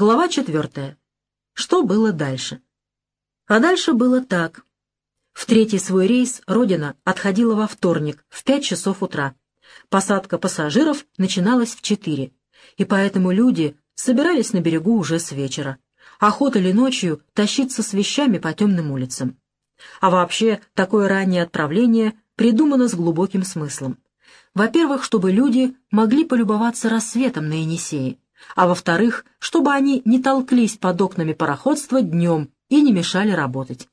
Глава четвертая. Что было дальше? А дальше было так. В третий свой рейс «Родина» отходила во вторник в пять часов утра. Посадка пассажиров начиналась в четыре, и поэтому люди собирались на берегу уже с вечера. Охота ночью тащиться с вещами по темным улицам. А вообще, такое раннее отправление придумано с глубоким смыслом. Во-первых, чтобы люди могли полюбоваться рассветом на Енисее, а во-вторых, чтобы они не толклись под окнами пароходства днем и не мешали работать.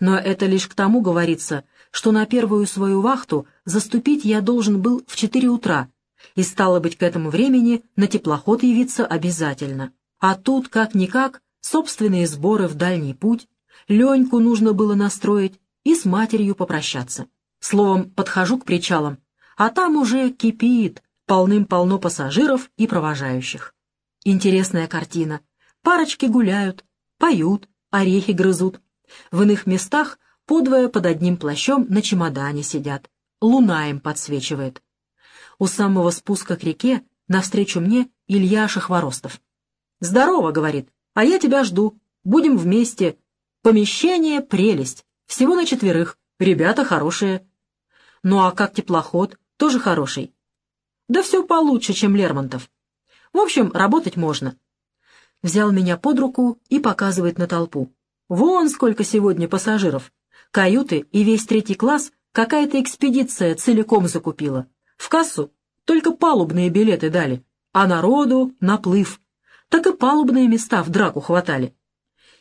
Но это лишь к тому говорится, что на первую свою вахту заступить я должен был в четыре утра, и стало быть, к этому времени на теплоход явиться обязательно. А тут, как-никак, собственные сборы в дальний путь, Леньку нужно было настроить и с матерью попрощаться. Словом, подхожу к причалам, а там уже кипит, полным-полно пассажиров и провожающих. Интересная картина. Парочки гуляют, поют, орехи грызут. В иных местах подвое под одним плащом на чемодане сидят. Луна им подсвечивает. У самого спуска к реке навстречу мне Илья Шахворостов. «Здорово», — говорит, — «а я тебя жду. Будем вместе. Помещение — прелесть. Всего на четверых. Ребята хорошие». «Ну а как теплоход? Тоже хороший». «Да все получше, чем Лермонтов. В общем, работать можно. Взял меня под руку и показывает на толпу. Вон сколько сегодня пассажиров. Каюты и весь третий класс какая-то экспедиция целиком закупила. В кассу только палубные билеты дали, а народу — наплыв. Так и палубные места в драку хватали.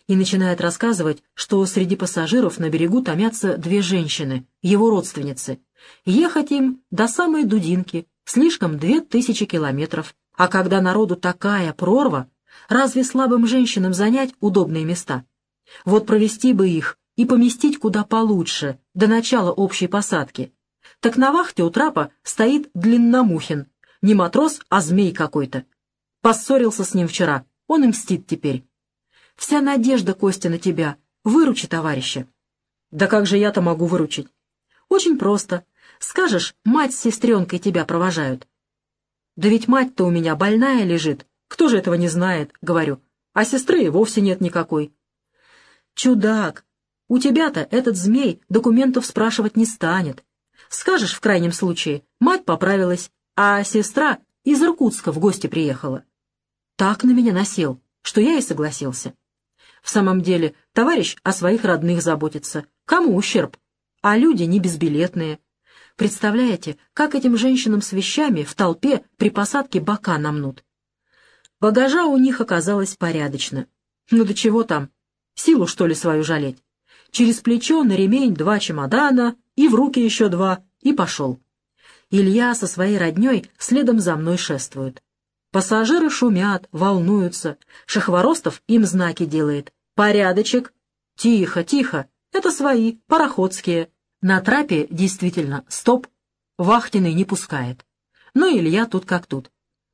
И начинает рассказывать, что среди пассажиров на берегу томятся две женщины, его родственницы. Ехать им до самой Дудинки, слишком две тысячи километров. А когда народу такая прорва, разве слабым женщинам занять удобные места? Вот провести бы их и поместить куда получше, до начала общей посадки. Так на вахте у трапа стоит Длинномухин. Не матрос, а змей какой-то. Поссорился с ним вчера, он и мстит теперь. Вся надежда, Костя, на тебя. Выручи товарища. Да как же я-то могу выручить? Очень просто. Скажешь, мать с сестренкой тебя провожают. «Да ведь мать-то у меня больная лежит. Кто же этого не знает?» — говорю. «А сестры вовсе нет никакой». «Чудак! У тебя-то этот змей документов спрашивать не станет. Скажешь в крайнем случае, мать поправилась, а сестра из Иркутска в гости приехала. Так на меня насел, что я и согласился. В самом деле, товарищ о своих родных заботится. Кому ущерб? А люди не безбилетные. Представляете, как этим женщинам с вещами в толпе при посадке бока намнут? Багажа у них оказалось порядочно. Ну до чего там? Силу, что ли, свою жалеть? Через плечо на ремень два чемодана, и в руки еще два, и пошел. Илья со своей родней следом за мной шествует. Пассажиры шумят, волнуются. Шахворостов им знаки делает. «Порядочек!» «Тихо, тихо! Это свои, пароходские!» На трапе действительно стоп, вахтенный не пускает. Ну, Илья тут как тут.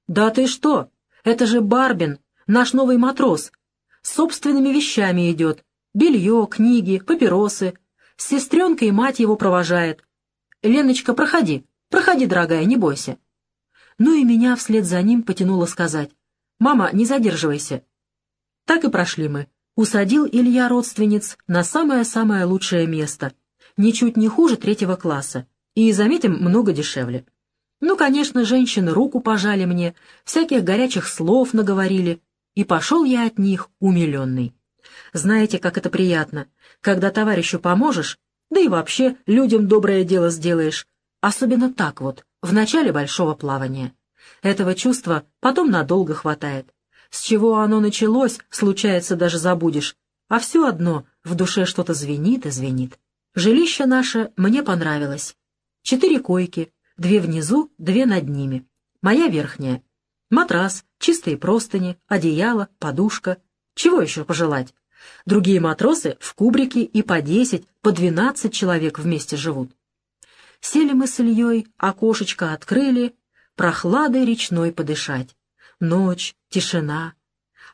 «Да ты что? Это же Барбин, наш новый матрос. Собственными вещами идет. Белье, книги, папиросы. С сестренкой мать его провожает. Леночка, проходи, проходи, дорогая, не бойся». Ну и меня вслед за ним потянуло сказать. «Мама, не задерживайся». Так и прошли мы. Усадил Илья родственниц на самое-самое лучшее место — ничуть не хуже третьего класса, и, заметим, много дешевле. Ну, конечно, женщины руку пожали мне, всяких горячих слов наговорили, и пошел я от них умиленный. Знаете, как это приятно, когда товарищу поможешь, да и вообще людям доброе дело сделаешь, особенно так вот, в начале большого плавания. Этого чувства потом надолго хватает. С чего оно началось, случается, даже забудешь, а все одно в душе что-то звенит и звенит. Жилище наше мне понравилось. Четыре койки, две внизу, две над ними. Моя верхняя. Матрас, чистые простыни, одеяло, подушка. Чего еще пожелать? Другие матросы в кубрике и по десять, по двенадцать человек вместе живут. Сели мы с Ильей, окошечко открыли, прохладой речной подышать. Ночь, тишина.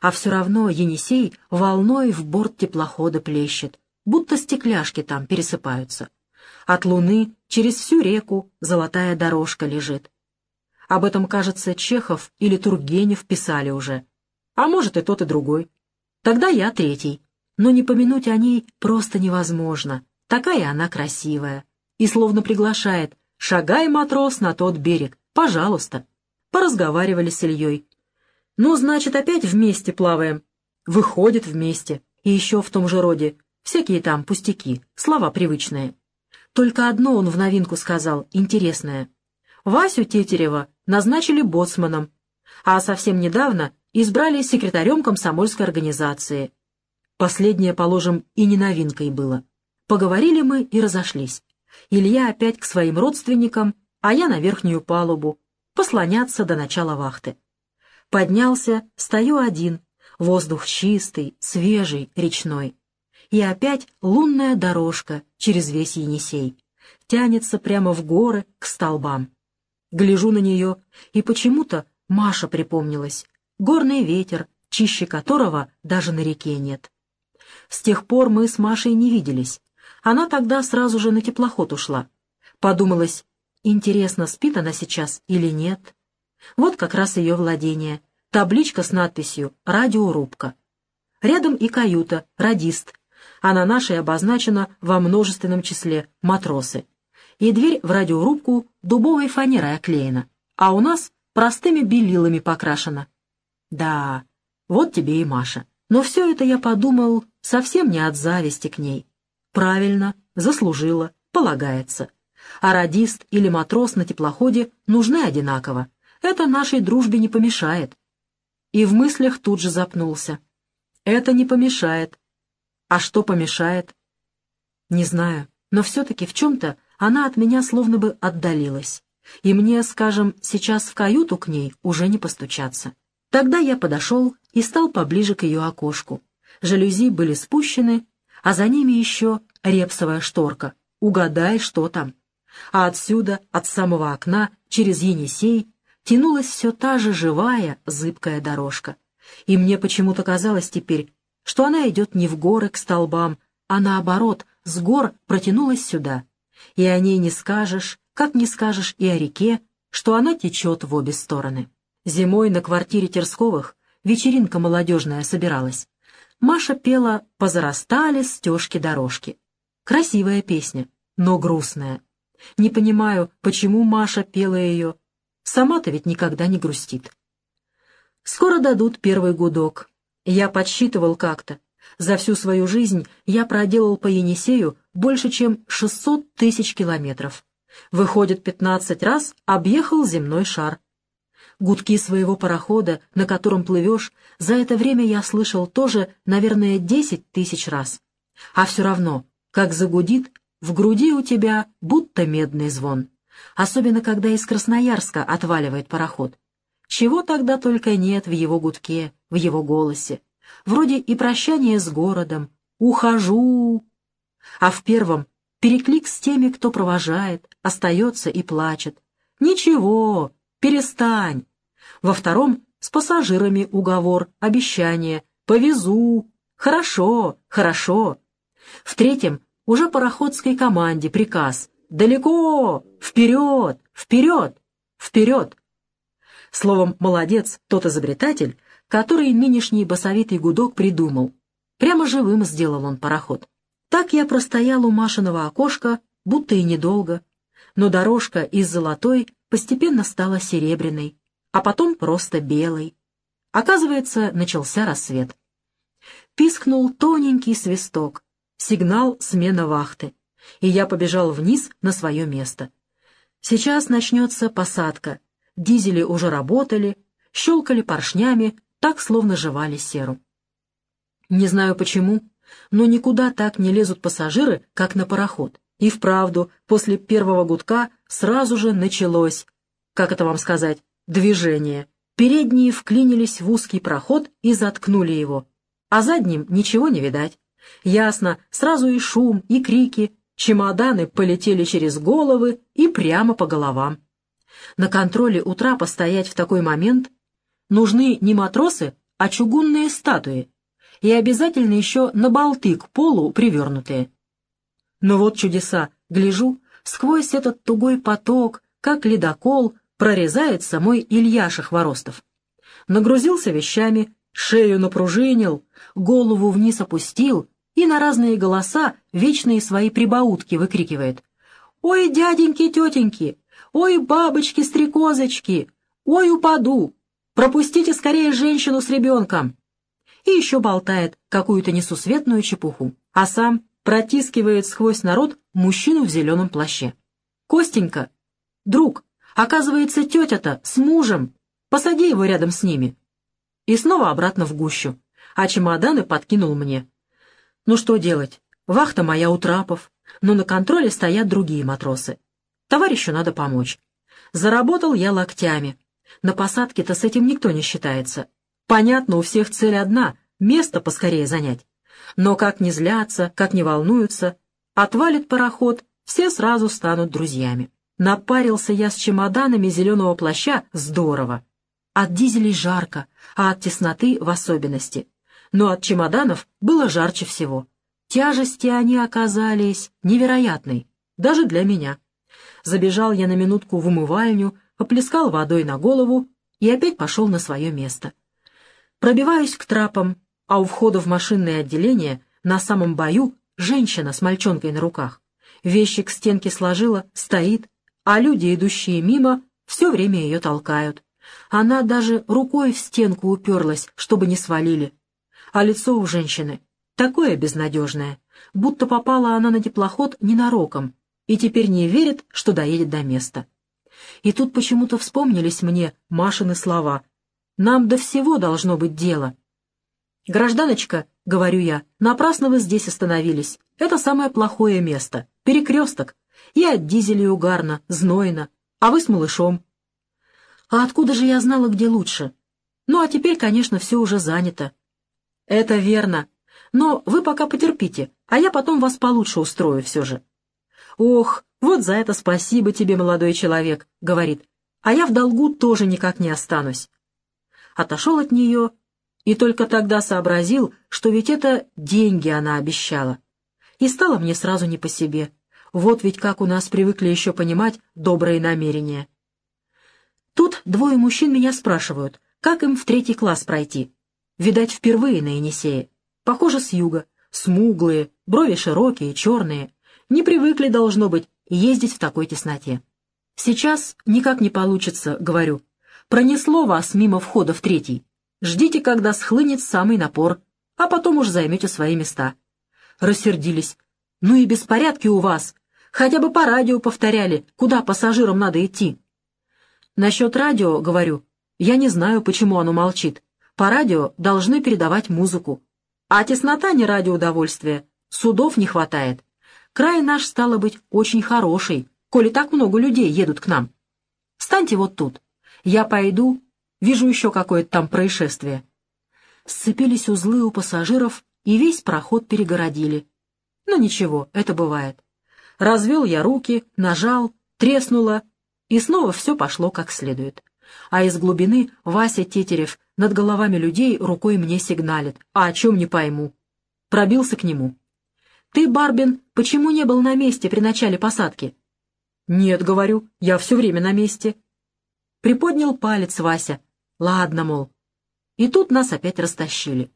А все равно Енисей волной в борт теплохода плещет будто стекляшки там пересыпаются. От луны через всю реку золотая дорожка лежит. Об этом, кажется, Чехов или Тургенев писали уже. а может и тот, и другой. Тогда я третий. Но не помянуть о ней просто невозможно. Такая она красивая. И словно приглашает «Шагай, матрос, на тот берег, пожалуйста». Поразговаривали с Ильей. «Ну, значит, опять вместе плаваем». Выходит вместе. И еще в том же роде. Всякие там пустяки, слова привычные. Только одно он в новинку сказал, интересное. Васю Тетерева назначили боцманом, а совсем недавно избрали секретарем комсомольской организации. Последнее, положим, и не новинкой было. Поговорили мы и разошлись. Илья опять к своим родственникам, а я на верхнюю палубу, послоняться до начала вахты. Поднялся, стою один, воздух чистый, свежий, речной. И опять лунная дорожка через весь Енисей. Тянется прямо в горы к столбам. Гляжу на нее, и почему-то Маша припомнилась. Горный ветер, чище которого даже на реке нет. С тех пор мы с Машей не виделись. Она тогда сразу же на теплоход ушла. Подумалось, интересно, спит она сейчас или нет. Вот как раз ее владение. Табличка с надписью «Радиорубка». Рядом и каюта, радист, а на нашей обозначено во множественном числе «матросы». И дверь в радиорубку дубовой фанерой оклеена, а у нас простыми белилами покрашена. Да, вот тебе и Маша. Но все это я подумал совсем не от зависти к ней. Правильно, заслужила, полагается. А радист или матрос на теплоходе нужны одинаково. Это нашей дружбе не помешает. И в мыслях тут же запнулся. Это не помешает. А что помешает? Не знаю, но все-таки в чем-то она от меня словно бы отдалилась. И мне, скажем, сейчас в каюту к ней уже не постучаться. Тогда я подошел и стал поближе к ее окошку. Жалюзи были спущены, а за ними еще репсовая шторка. Угадай, что там. А отсюда, от самого окна, через Енисей, тянулась все та же живая, зыбкая дорожка. И мне почему-то казалось теперь, что она идет не в горы к столбам, а наоборот, с гор протянулась сюда. И о ней не скажешь, как не скажешь и о реке, что она течет в обе стороны. Зимой на квартире Терсковых вечеринка молодежная собиралась. Маша пела «Позарастали стежки-дорожки». Красивая песня, но грустная. Не понимаю, почему Маша пела ее. Сама-то ведь никогда не грустит. Скоро дадут первый гудок. Я подсчитывал как-то. За всю свою жизнь я проделал по Енисею больше, чем 600 тысяч километров. Выходит, 15 раз объехал земной шар. Гудки своего парохода, на котором плывешь, за это время я слышал тоже, наверное, десять тысяч раз. А все равно, как загудит, в груди у тебя будто медный звон. Особенно, когда из Красноярска отваливает пароход. Чего тогда только нет в его гудке, в его голосе. Вроде и прощание с городом, «Ухожу!» А в первом — переклик с теми, кто провожает, остается и плачет. «Ничего, Перестань. Во втором с пассажирами уговор, обещание. Повезу. Хорошо, хорошо. В третьем уже пароходской команде приказ. Далеко, вперед, вперед, вперед. Словом, молодец тот изобретатель, который нынешний басовитый гудок придумал. Прямо живым сделал он пароход. Так я простоял у Машиного окошка, будто и недолго, но дорожка из золотой постепенно стала серебряной, а потом просто белой. Оказывается, начался рассвет. Пискнул тоненький свисток, сигнал смена вахты, и я побежал вниз на свое место. Сейчас начнется посадка. Дизели уже работали, щелкали поршнями, так словно жевали серу. Не знаю почему, но никуда так не лезут пассажиры, как на пароход. И вправду, после первого гудка сразу же началось, как это вам сказать, движение. Передние вклинились в узкий проход и заткнули его. А задним ничего не видать. Ясно, сразу и шум, и крики. Чемоданы полетели через головы и прямо по головам. На контроле у трапа стоять в такой момент нужны не матросы, а чугунные статуи. И обязательно еще на болты к полу привернутые. Но вот чудеса, гляжу, сквозь этот тугой поток, как ледокол, прорезается мой Ильяша Хворостов. Нагрузился вещами, шею напружинил, голову вниз опустил и на разные голоса вечные свои прибаутки выкрикивает. «Ой, дяденьки, тетеньки! Ой, бабочки-стрекозочки! Ой, упаду! Пропустите скорее женщину с ребенком!» И еще болтает какую-то несусветную чепуху, а сам протискивает сквозь народ мужчину в зеленом плаще. «Костенька! Друг! Оказывается, тетя-то с мужем! Посади его рядом с ними!» И снова обратно в гущу, а чемоданы подкинул мне. Ну что делать? Вахта моя у трапов, но на контроле стоят другие матросы. Товарищу надо помочь. Заработал я локтями. На посадке-то с этим никто не считается. Понятно, у всех цель одна — место поскорее занять. Но как не злятся, как не волнуются, отвалит пароход, все сразу станут друзьями. Напарился я с чемоданами зеленого плаща здорово. От дизелей жарко, а от тесноты в особенности. Но от чемоданов было жарче всего. Тяжести они оказались невероятной, даже для меня. Забежал я на минутку в умывальню, поплескал водой на голову и опять пошел на свое место. Пробиваюсь к трапам, а у входа в машинное отделение на самом бою женщина с мальчонкой на руках. Вещи к стенке сложила, стоит, а люди, идущие мимо, все время ее толкают. Она даже рукой в стенку уперлась, чтобы не свалили. А лицо у женщины такое безнадежное, будто попала она на теплоход ненароком и теперь не верит, что доедет до места. И тут почему-то вспомнились мне Машины слова. «Нам до всего должно быть дело». «Гражданочка», — говорю я, — «напрасно вы здесь остановились. Это самое плохое место. Перекресток. И от дизелей угарно, знойно. А вы с малышом». «А откуда же я знала, где лучше?» «Ну, а теперь, конечно, все уже занято». «Это верно. Но вы пока потерпите, а я потом вас получше устрою все же». «Ох, вот за это спасибо тебе, молодой человек», — говорит. «А я в долгу тоже никак не останусь». Отошел от нее и только тогда сообразил, что ведь это деньги она обещала. И стало мне сразу не по себе. Вот ведь как у нас привыкли еще понимать добрые намерения. Тут двое мужчин меня спрашивают, как им в третий класс пройти. Видать, впервые на Енисее. Похоже, с юга. Смуглые, брови широкие, черные. Не привыкли, должно быть, ездить в такой тесноте. Сейчас никак не получится, говорю. Пронесло вас мимо входа в третий. Ждите, когда схлынет самый напор, а потом уж займете свои места. Рассердились. Ну и беспорядки у вас. Хотя бы по радио повторяли, куда пассажирам надо идти. Насчет радио, говорю, я не знаю, почему оно молчит. По радио должны передавать музыку. А теснота не ради удовольствия. Судов не хватает. Край наш, стало быть, очень хороший, коли так много людей едут к нам. Станьте вот тут. Я пойду, Вижу еще какое-то там происшествие. Сцепились узлы у пассажиров, и весь проход перегородили. Но ничего, это бывает. Развел я руки, нажал, треснуло, и снова все пошло как следует. А из глубины Вася Тетерев над головами людей рукой мне сигналит, а о чем не пойму. Пробился к нему. «Ты, Барбин, почему не был на месте при начале посадки?» «Нет, — говорю, — я все время на месте». Приподнял палец Вася, Ладно, мол. И тут нас опять растащили.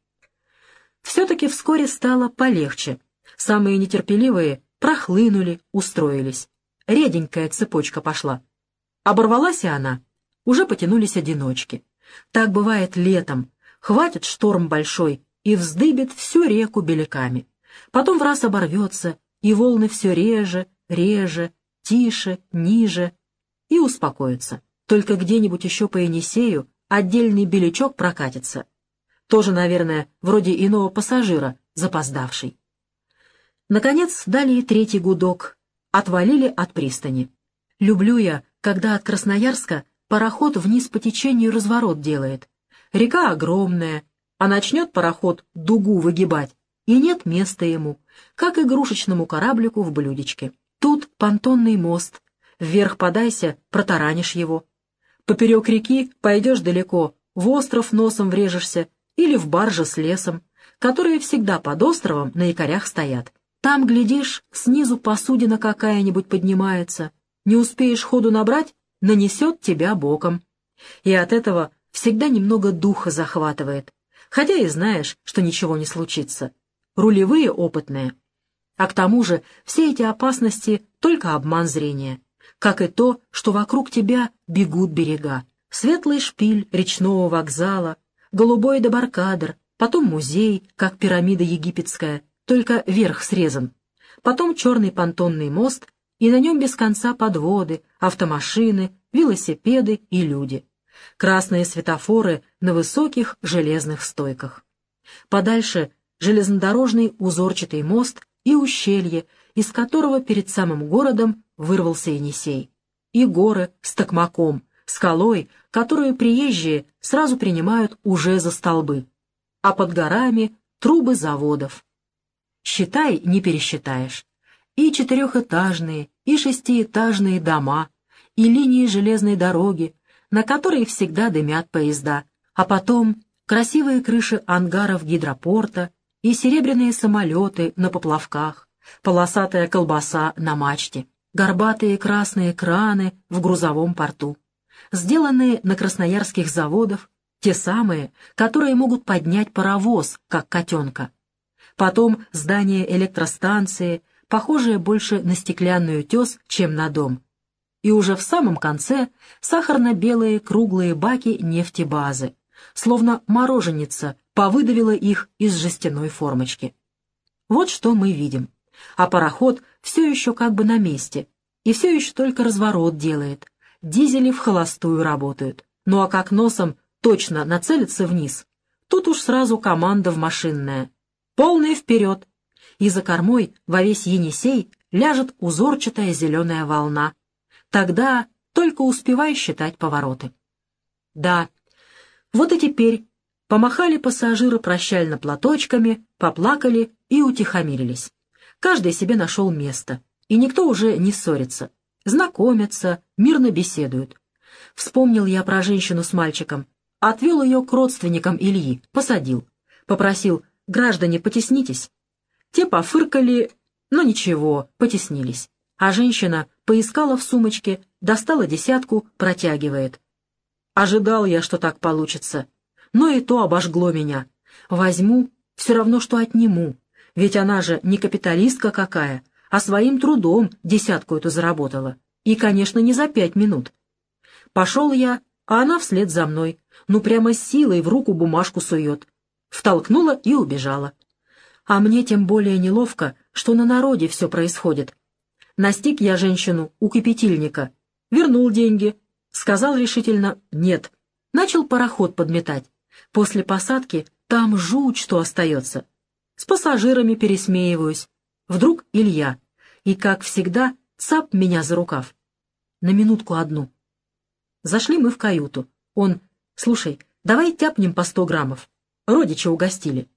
Все-таки вскоре стало полегче. Самые нетерпеливые прохлынули, устроились. Реденькая цепочка пошла. Оборвалась и она. Уже потянулись одиночки. Так бывает летом. Хватит шторм большой и вздыбит всю реку беляками. Потом в раз оборвется, и волны все реже, реже, тише, ниже, и успокоятся. Только где-нибудь еще по Енисею отдельный белячок прокатится. Тоже, наверное, вроде иного пассажира, запоздавший. Наконец дали и третий гудок. Отвалили от пристани. Люблю я, когда от Красноярска пароход вниз по течению разворот делает. Река огромная, а начнет пароход дугу выгибать, и нет места ему, как игрушечному кораблику в блюдечке. Тут понтонный мост. Вверх подайся, протаранишь его. Поперек реки пойдешь далеко, в остров носом врежешься или в барже с лесом, которые всегда под островом на якорях стоят. Там, глядишь, снизу посудина какая-нибудь поднимается. Не успеешь ходу набрать, нанесет тебя боком. И от этого всегда немного духа захватывает. хотя и знаешь, что ничего не случится. Рулевые опытные. А к тому же все эти опасности — только обман зрения, как и то, что вокруг тебя бегут берега. Светлый шпиль речного вокзала, голубой дебаркадер, потом музей, как пирамида египетская, только верх срезан, потом черный понтонный мост, и на нем без конца подводы, автомашины, велосипеды и люди. Красные светофоры на высоких железных стойках. Подальше железнодорожный узорчатый мост и ущелье, из которого перед самым городом вырвался Енисей. И горы с токмаком, скалой, которую приезжие сразу принимают уже за столбы. А под горами трубы заводов. Считай, не пересчитаешь. И четырехэтажные, и шестиэтажные дома, и линии железной дороги, на которой всегда дымят поезда, а потом красивые крыши ангаров гидропорта и серебряные самолеты на поплавках, полосатая колбаса на мачте, горбатые красные краны в грузовом порту, сделанные на красноярских заводах, те самые, которые могут поднять паровоз, как котенка. Потом здание электростанции, похожее больше на стеклянную тес, чем на дом. И уже в самом конце сахарно-белые круглые баки нефтебазы, словно мороженица повыдавила их из жестяной формочки. Вот что мы видим. А пароход все еще как бы на месте, и все еще только разворот делает. Дизели в холостую работают. Ну а как носом точно нацелится вниз, тут уж сразу команда в машинное. Полный вперед! И за кормой во весь Енисей ляжет узорчатая зеленая волна. Тогда только успевай считать повороты. Да, вот и теперь помахали пассажиры прощально платочками, поплакали и утихомирились. Каждый себе нашел место, и никто уже не ссорится. Знакомятся, мирно беседуют. Вспомнил я про женщину с мальчиком. Отвел ее к родственникам Ильи, посадил. Попросил «Граждане, потеснитесь». Те пофыркали, но ничего, потеснились. А женщина поискала в сумочке, достала десятку, протягивает. Ожидал я, что так получится. Но и то обожгло меня. Возьму, все равно, что отниму. Ведь она же не капиталистка какая, а своим трудом десятку эту заработала. И, конечно, не за пять минут. Пошел я, а она вслед за мной. Ну, прямо силой в руку бумажку сует втолкнула и убежала. А мне тем более неловко, что на народе все происходит. Настиг я женщину у кипятильника, вернул деньги, сказал решительно «нет». Начал пароход подметать. После посадки там жуть, что остается. С пассажирами пересмеиваюсь. Вдруг Илья. И, как всегда, цап меня за рукав. На минутку одну. Зашли мы в каюту. Он, слушай, давай тяпнем по сто граммов. Родичи угостили.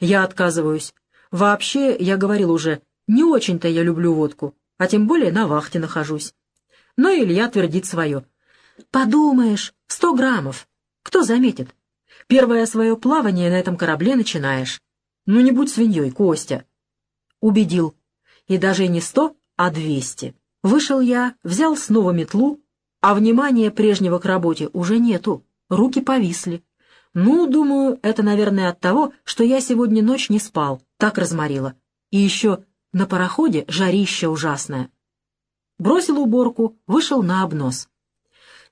Я отказываюсь. Вообще, я говорил уже, не очень-то я люблю водку, а тем более на вахте нахожусь. Но Илья твердит свое. «Подумаешь, сто граммов. Кто заметит? Первое свое плавание на этом корабле начинаешь. Ну не будь свиньей, Костя». Убедил. И даже не сто, а двести. Вышел я, взял снова метлу, а внимания прежнего к работе уже нету. Руки повисли. Ну, думаю, это, наверное, от того, что я сегодня ночь не спал, так разморило. И еще на пароходе жарище ужасное. Бросил уборку, вышел на обнос.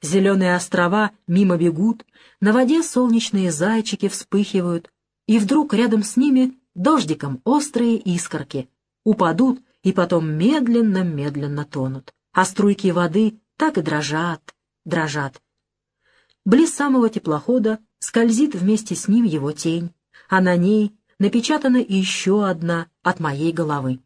Зеленые острова мимо бегут, на воде солнечные зайчики вспыхивают, и вдруг рядом с ними дождиком острые искорки. Упадут и потом медленно-медленно тонут. А струйки воды так и дрожат, дрожат. Близ самого теплохода скользит вместе с ним его тень, а на ней напечатана еще одна от моей головы.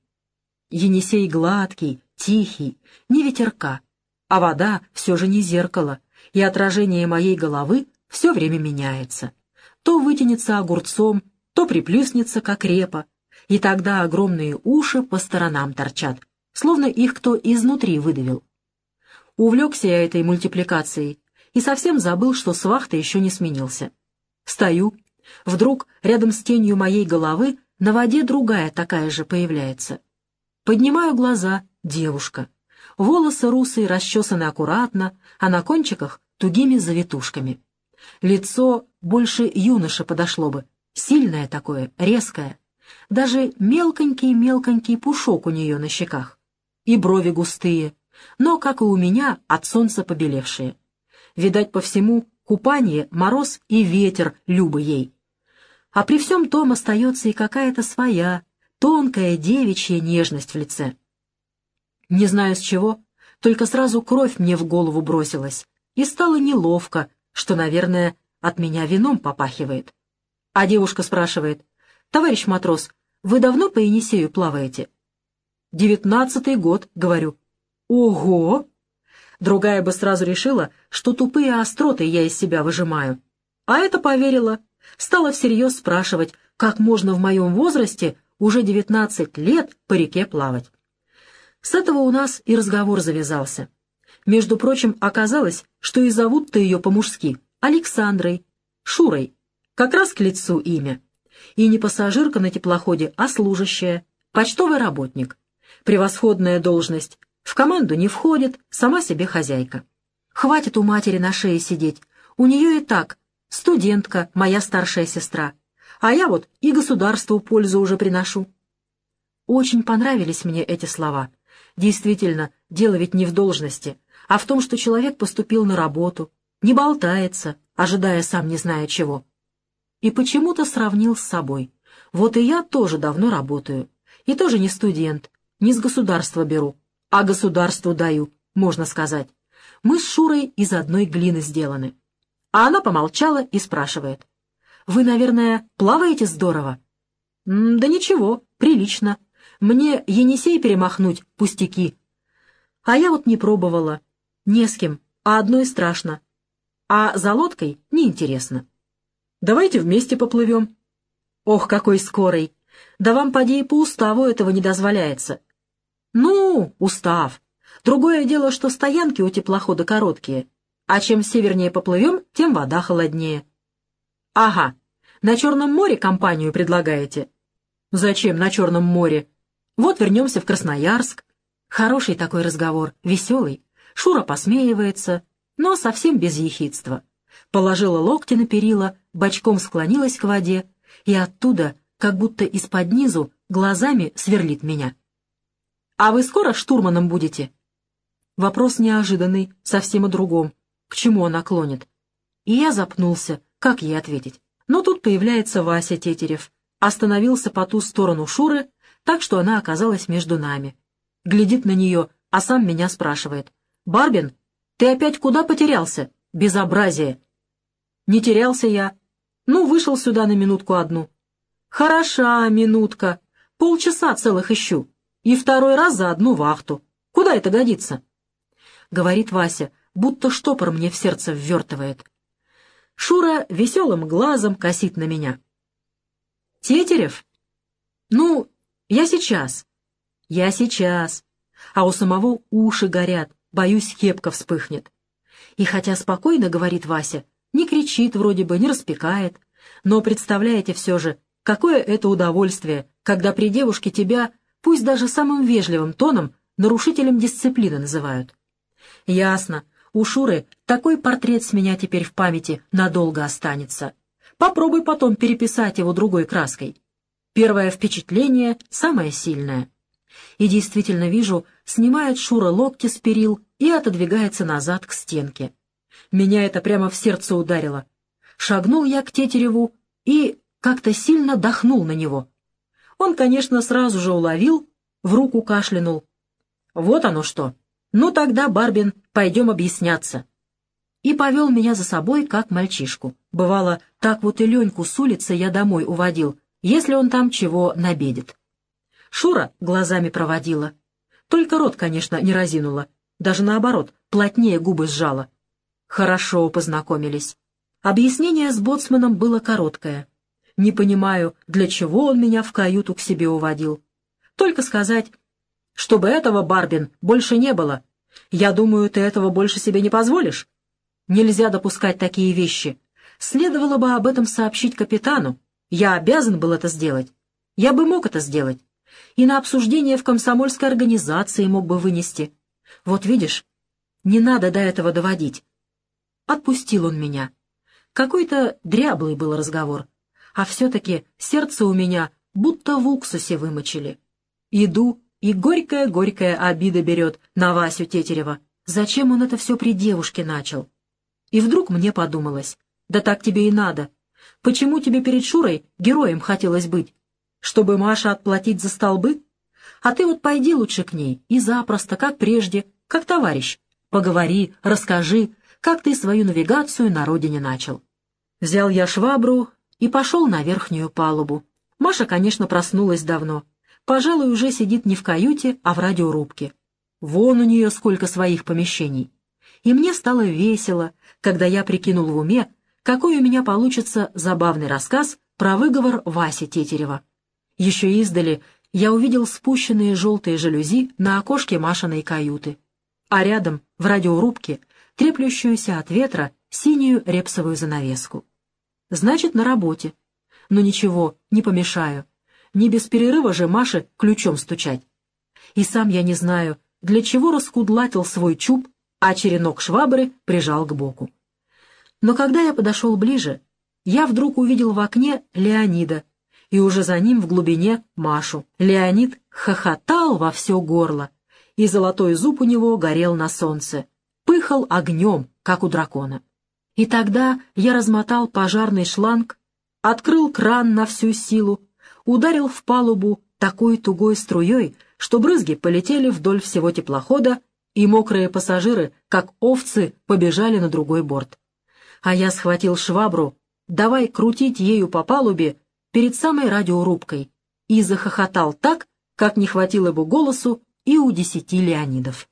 Енисей гладкий, тихий, не ветерка, а вода все же не зеркало, и отражение моей головы все время меняется. То вытянется огурцом, то приплюснется, как репа, и тогда огромные уши по сторонам торчат, словно их кто изнутри выдавил. Увлекся я этой мультипликацией и совсем забыл, что с вахты еще не сменился. Стою. Вдруг рядом с тенью моей головы на воде другая такая же появляется. Поднимаю глаза. Девушка. Волосы русые расчесаны аккуратно, а на кончиках тугими завитушками. Лицо больше юноша подошло бы, сильное такое, резкое. Даже мелконький-мелконький пушок у нее на щеках. И брови густые, но, как и у меня, от солнца побелевшие. Видать, по всему, купание, мороз и ветер любы ей. А при всем том остается и какая-то своя, тонкая девичья нежность в лице. Не знаю с чего, только сразу кровь мне в голову бросилась, и стало неловко, что, наверное, от меня вином попахивает. А девушка спрашивает, «Товарищ матрос, вы давно по Енисею плаваете?» «Девятнадцатый год», — говорю. «Ого!» Другая бы сразу решила, что тупые остроты я из себя выжимаю. А это поверила. Стала всерьез спрашивать, как можно в моем возрасте уже девятнадцать лет по реке плавать. С этого у нас и разговор завязался. Между прочим, оказалось, что и зовут-то ее по-мужски Александрой, Шурой, как раз к лицу имя. И не пассажирка на теплоходе, а служащая, почтовый работник. Превосходная должность, в команду не входит, сама себе хозяйка. Хватит у матери на шее сидеть. У нее и так студентка, моя старшая сестра. А я вот и государству пользу уже приношу. Очень понравились мне эти слова. Действительно, дело ведь не в должности, а в том, что человек поступил на работу, не болтается, ожидая сам не зная чего. И почему-то сравнил с собой. Вот и я тоже давно работаю. И тоже не студент, не с государства беру, а государству даю, можно сказать. Мы с Шурой из одной глины сделаны. А она помолчала и спрашивает. «Вы, наверное, плаваете здорово?» «Да ничего, прилично. Мне Енисей перемахнуть, пустяки». А я вот не пробовала. Не с кем, а одной страшно. А за лодкой неинтересно. «Давайте вместе поплывем». «Ох, какой скорый! Да вам, поди, и по уставу этого не дозволяется. «Ну, устав. Другое дело, что стоянки у теплохода короткие, а чем севернее поплывем, тем вода холоднее». «Ага, на Черном море компанию предлагаете?» «Зачем на Черном море? Вот вернемся в Красноярск». Хороший такой разговор, веселый. Шура посмеивается, но совсем без ехидства. Положила локти на перила, бочком склонилась к воде, и оттуда, как будто из-под низу, глазами сверлит меня. «А вы скоро штурманом будете?» Вопрос неожиданный, совсем о другом. К чему она клонит? И я запнулся, как ей ответить. Но тут появляется Вася Тетерев. Остановился по ту сторону Шуры, так что она оказалась между нами. Глядит на нее, а сам меня спрашивает. «Барбин, ты опять куда потерялся? Безобразие!» «Не терялся я. Ну, вышел сюда на минутку одну». «Хороша минутка. Полчаса целых ищу и второй раз за одну вахту. Куда это годится?» Говорит Вася, будто штопор мне в сердце ввертывает. Шура веселым глазом косит на меня. «Тетерев? Ну, я сейчас. Я сейчас. А у самого уши горят, боюсь, кепка вспыхнет. И хотя спокойно, говорит Вася, не кричит вроде бы, не распекает, но представляете все же, какое это удовольствие, когда при девушке тебя пусть даже самым вежливым тоном, нарушителем дисциплины называют. Ясно, у Шуры такой портрет с меня теперь в памяти надолго останется. Попробуй потом переписать его другой краской. Первое впечатление самое сильное. И действительно вижу, снимает Шура локти с перил и отодвигается назад к стенке. Меня это прямо в сердце ударило. Шагнул я к Тетереву и как-то сильно дохнул на него. Он, конечно, сразу же уловил, в руку кашлянул. «Вот оно что! Ну тогда, Барбин, пойдем объясняться!» И повел меня за собой, как мальчишку. Бывало, так вот и Леньку с улицы я домой уводил, если он там чего набедит. Шура глазами проводила. Только рот, конечно, не разинула. Даже наоборот, плотнее губы сжала. Хорошо познакомились. Объяснение с боцманом было короткое. Не понимаю, для чего он меня в каюту к себе уводил. Только сказать, чтобы этого, Барбин, больше не было. Я думаю, ты этого больше себе не позволишь. Нельзя допускать такие вещи. Следовало бы об этом сообщить капитану. Я обязан был это сделать. Я бы мог это сделать. И на обсуждение в комсомольской организации мог бы вынести. Вот видишь, не надо до этого доводить. Отпустил он меня. Какой-то дряблый был разговор А все-таки сердце у меня будто в уксусе вымочили. Иду, и горькая-горькая обида берет на Васю Тетерева. Зачем он это все при девушке начал? И вдруг мне подумалось, да так тебе и надо. Почему тебе перед Шурой героем хотелось быть? Чтобы Маша отплатить за столбы? А ты вот пойди лучше к ней и запросто, как прежде, как товарищ. Поговори, расскажи, как ты свою навигацию на родине начал. Взял я швабру и пошел на верхнюю палубу. Маша, конечно, проснулась давно. Пожалуй, уже сидит не в каюте, а в радиорубке. Вон у нее сколько своих помещений. И мне стало весело, когда я прикинул в уме, какой у меня получится забавный рассказ про выговор Васи Тетерева. Еще издали я увидел спущенные желтые жалюзи на окошке Машиной каюты, а рядом, в радиорубке, треплющуюся от ветра синюю репсовую занавеску. Значит, на работе. Но ничего, не помешаю. Не без перерыва же Маше ключом стучать. И сам я не знаю, для чего раскудлатил свой чуб, а черенок швабры прижал к боку. Но когда я подошел ближе, я вдруг увидел в окне Леонида, и уже за ним в глубине Машу. Леонид хохотал во все горло, и золотой зуб у него горел на солнце, пыхал огнем, как у дракона. И тогда я размотал пожарный шланг, открыл кран на всю силу, ударил в палубу такой тугой струей, что брызги полетели вдоль всего теплохода, и мокрые пассажиры, как овцы, побежали на другой борт. А я схватил швабру, давай крутить ею по палубе перед самой радиорубкой, и захохотал так, как не хватило бы голосу и у десяти Леонидов.